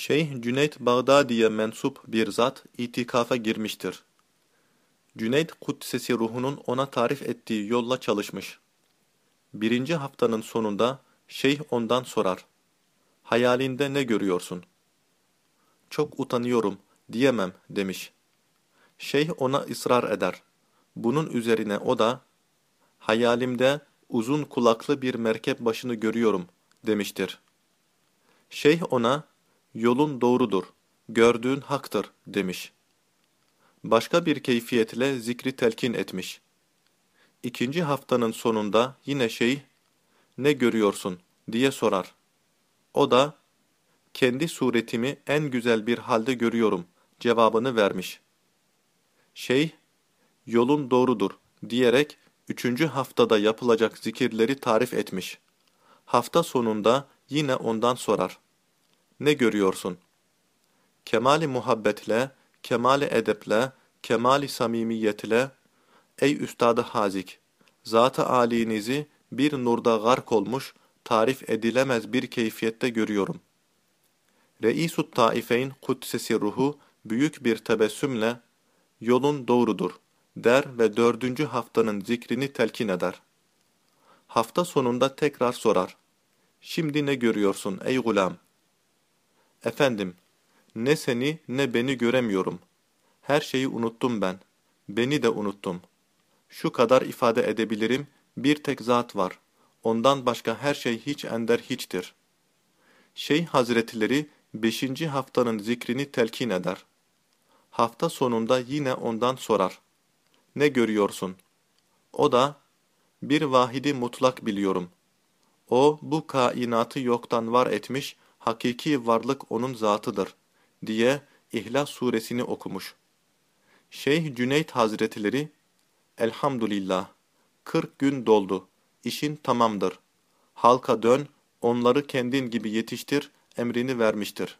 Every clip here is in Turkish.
Şeyh Cüneyt Bağdadi'ye mensup bir zat itikafa girmiştir. Cüneyt Kudsesi ruhunun ona tarif ettiği yolla çalışmış. Birinci haftanın sonunda şeyh ondan sorar. Hayalinde ne görüyorsun? Çok utanıyorum, diyemem demiş. Şeyh ona ısrar eder. Bunun üzerine o da, hayalimde uzun kulaklı bir merkep başını görüyorum demiştir. Şeyh ona, yolun doğrudur, gördüğün haktır demiş. Başka bir keyfiyetle zikri telkin etmiş. İkinci haftanın sonunda yine şeyh, ne görüyorsun diye sorar. O da, kendi suretimi en güzel bir halde görüyorum cevabını vermiş. Şeyh, yolun doğrudur diyerek üçüncü haftada yapılacak zikirleri tarif etmiş. Hafta sonunda yine ondan sorar. Ne görüyorsun? Kemali muhabbetle, kemali edeple, kemali samimiyetle, ey üstadı hazik, zat-ı alinizi bir nurda gark olmuş, tarif edilemez bir keyfiyette görüyorum. Reisut taifeyn kudsesi ruhu büyük bir tebessümle yolun doğrudur der ve dördüncü haftanın zikrini telkin eder. Hafta sonunda tekrar sorar. Şimdi ne görüyorsun ey gulam? Efendim, ne seni ne beni göremiyorum. Her şeyi unuttum ben. Beni de unuttum. Şu kadar ifade edebilirim, bir tek zat var. Ondan başka her şey hiç ender hiçtir. Şeyh Hazretleri beşinci haftanın zikrini telkin eder. Hafta sonunda yine ondan sorar. Ne görüyorsun? O da, bir vahidi mutlak biliyorum. O, bu kainatı yoktan var etmiş, hakiki varlık onun zatıdır, diye İhlas suresini okumuş. Şeyh Cüneyt Hazretleri, Elhamdülillah, kırk gün doldu, işin tamamdır. Halka dön, onları kendin gibi yetiştir, emrini vermiştir.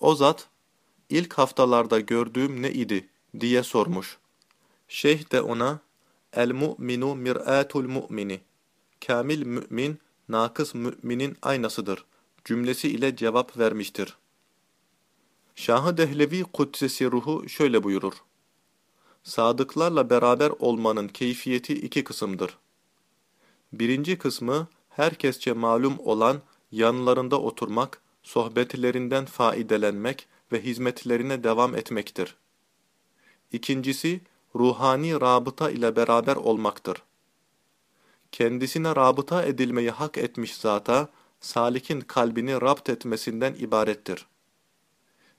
O zat, ilk haftalarda gördüğüm ne idi diye sormuş. Şeyh de ona, El-mu'minu mir'atul mu'mini, kamil mü'min, nakıs müminin aynasıdır cümlesi ile cevap vermiştir. Şahı Dehlevi Kudsesi ruhu şöyle buyurur. Sadıklarla beraber olmanın keyfiyeti iki kısımdır. Birinci kısmı, herkesçe malum olan yanlarında oturmak, sohbetlerinden faidelenmek ve hizmetlerine devam etmektir. İkincisi, ruhani rabıta ile beraber olmaktır. Kendisine rabıta edilmeyi hak etmiş zata, salikin kalbini rapt etmesinden ibarettir.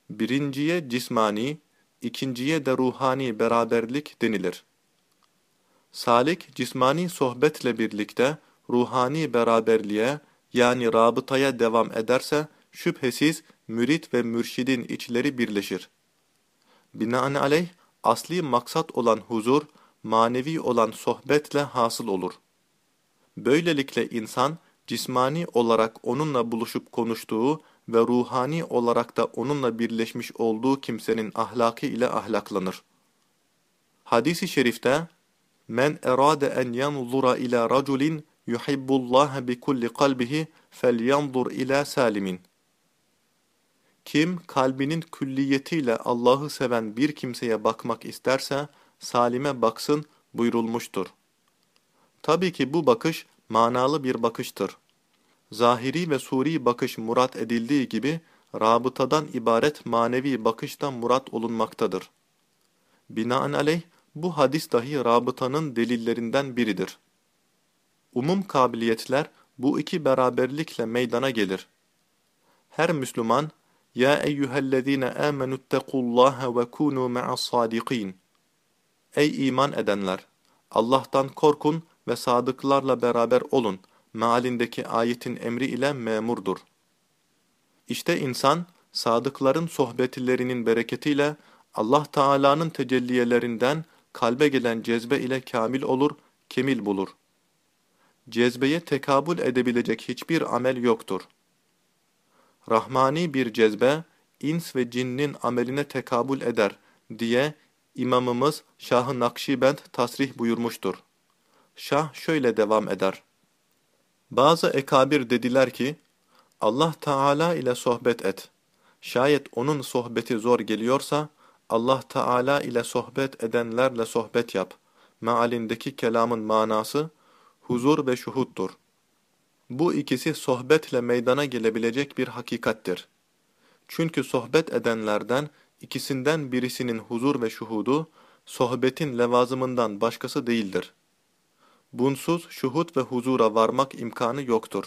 Birinciye cismani, ikinciye de ruhani beraberlik denilir. Salik, cismani sohbetle birlikte ruhani beraberliğe yani rabıtaya devam ederse, şüphesiz mürit ve mürşidin içleri birleşir. Binaenaleyh, asli maksat olan huzur, manevi olan sohbetle hasıl olur. Böylelikle insan, cismani olarak onunla buluşup konuştuğu ve ruhani olarak da onunla birleşmiş olduğu kimsenin ahlakı ile ahlaklanır. Hadis-i şerifte, Men erade en yanzura ila raculin yuhibbullaha bi kulli kalbihi felyanzur ila salimin. Kim kalbinin külliyetiyle Allah'ı seven bir kimseye bakmak isterse salime baksın buyurulmuştur. Tabii ki bu bakış manalı bir bakıştır. Zahiri ve suri bakış murat edildiği gibi, rabıtadan ibaret manevi bakıştan murat olunmaktadır. Binaenaleyh, bu hadis dahi rabıtanın delillerinden biridir. Umum kabiliyetler bu iki beraberlikle meydana gelir. Her Müslüman, Ya eyyühellezine amenüttekullaha ve kunu ma'as sadiqin. Ey iman edenler! Allah'tan korkun ve sadıklarla beraber olun mealindeki ayetin emri ile memurdur. İşte insan, sadıkların sohbetlerinin bereketiyle Allah Teala'nın tecelliyelerinden kalbe gelen cezbe ile kamil olur, kemil bulur. Cezbeye tekabül edebilecek hiçbir amel yoktur. Rahmani bir cezbe, ins ve cinnin ameline tekabül eder diye imamımız Şah-ı Nakşibend tasrih buyurmuştur. Şah şöyle devam eder. Bazı ekabir dediler ki, Allah Teala ile sohbet et. Şayet onun sohbeti zor geliyorsa, Allah Teala ile sohbet edenlerle sohbet yap. Mealindeki kelamın manası, huzur ve şuhuttur. Bu ikisi sohbetle meydana gelebilecek bir hakikattir. Çünkü sohbet edenlerden ikisinden birisinin huzur ve şuhudu, sohbetin levazımından başkası değildir. Bunsuz şuhut ve huzura varmak imkanı yoktur.